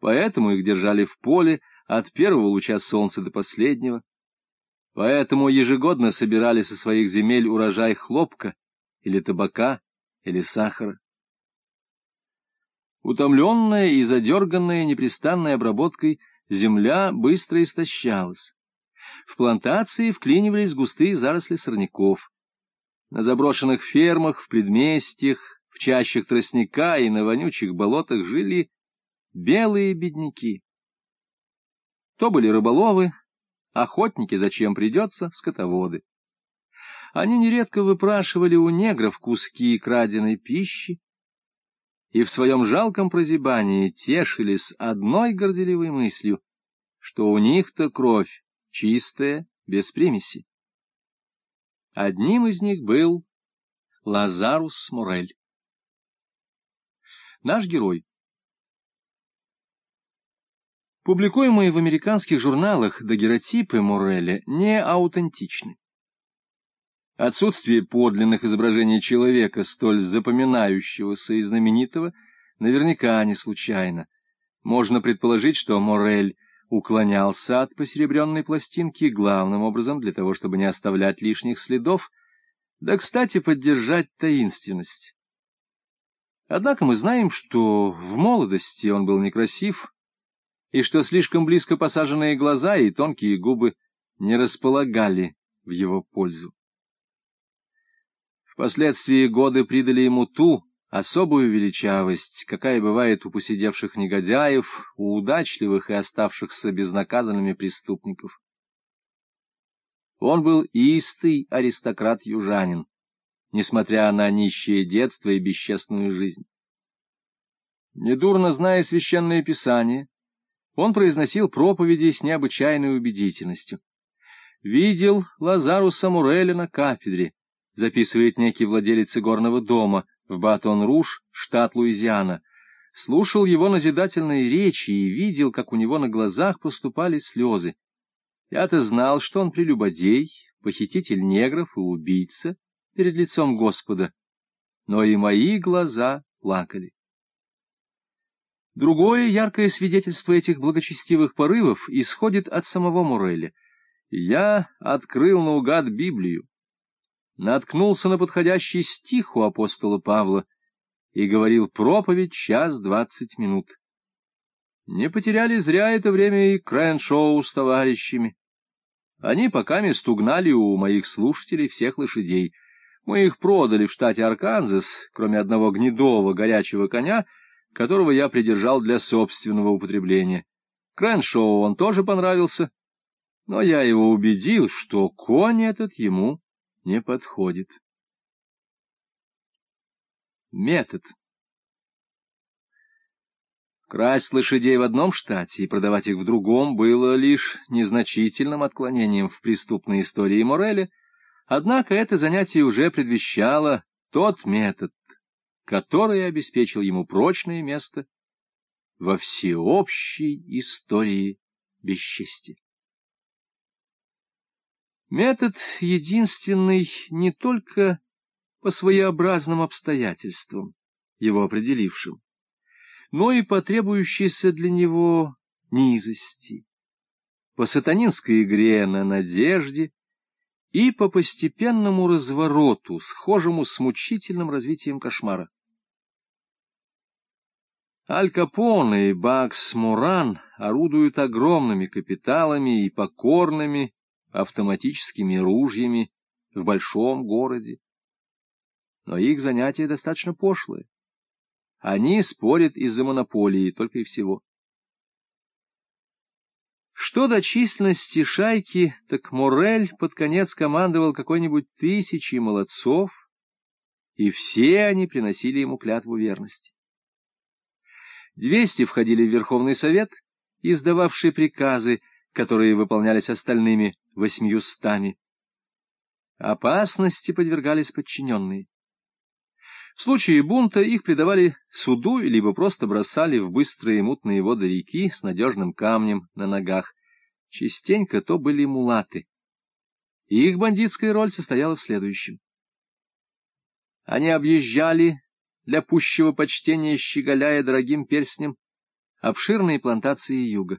Поэтому их держали в поле от первого луча солнца до последнего. Поэтому ежегодно собирали со своих земель урожай хлопка или табака или сахара. Утомленная и задерганная непрестанной обработкой, земля быстро истощалась. В плантации вклинивались густые заросли сорняков. На заброшенных фермах, в предместьях, в чащах тростника и на вонючих болотах жили белые бедняки. То были рыболовы, охотники, зачем придется, скотоводы. Они нередко выпрашивали у негров куски краденой пищи и в своем жалком прозябании тешились одной горделивой мыслью, что у них-то кровь чистая, без примеси. Одним из них был Лазарус Морель. Наш герой. Публикуемые в американских журналах дагеротипы Мореля не аутентичны. Отсутствие подлинных изображений человека, столь запоминающегося и знаменитого, наверняка не случайно. Можно предположить, что Морель уклонялся от посеребренной пластинки главным образом для того, чтобы не оставлять лишних следов, да, кстати, поддержать таинственность. Однако мы знаем, что в молодости он был некрасив, и что слишком близко посаженные глаза и тонкие губы не располагали в его пользу. Впоследствии годы придали ему ту особую величавость, какая бывает у посидевших негодяев, у удачливых и оставшихся безнаказанными преступников. Он был истый аристократ-южанин, несмотря на нищее детство и бесчестную жизнь. Недурно зная священное писание, он произносил проповеди с необычайной убедительностью. Видел Лазаруса Муреля на кафедре, записывает некий владелец игорного дома в Батон-Руж, штат Луизиана. Слушал его назидательные речи и видел, как у него на глазах поступали слезы. Я-то знал, что он прелюбодей, похититель негров и убийца перед лицом Господа. Но и мои глаза плакали. Другое яркое свидетельство этих благочестивых порывов исходит от самого Муреля. Я открыл наугад Библию, наткнулся на подходящий стих у апостола Павла и говорил проповедь час двадцать минут. Не потеряли зря это время и Крэншоу с товарищами. Они пока мест угнали у моих слушателей всех лошадей. Мы их продали в штате Арканзас, кроме одного гнедого горячего коня — которого я придержал для собственного употребления. Крэншоу он тоже понравился, но я его убедил, что конь этот ему не подходит. Метод Красть лошадей в одном штате и продавать их в другом было лишь незначительным отклонением в преступной истории Мореля, однако это занятие уже предвещало тот метод, который обеспечил ему прочное место во всеобщей истории бесчестия. Метод единственный не только по своеобразным обстоятельствам, его определившим, но и по требующейся для него низости, по сатанинской игре на надежде и по постепенному развороту, схожему с мучительным развитием кошмара. Аль Капоне и Бакс Муран орудуют огромными капиталами и покорными автоматическими ружьями в большом городе. Но их занятие достаточно пошлое. Они спорят из-за монополии только и всего. Что до численности шайки, так Морель под конец командовал какой-нибудь тысячей молодцов, и все они приносили ему клятву верности. Двести входили в Верховный Совет, издававший приказы, которые выполнялись остальными восьмиюстами. Опасности подвергались подчиненные. В случае бунта их предавали суду, либо просто бросали в быстрые мутные воды реки с надежным камнем на ногах. Частенько то были мулаты. их бандитская роль состояла в следующем. Они объезжали для пущего почтения щеголяя дорогим перстнем, обширные плантации юга.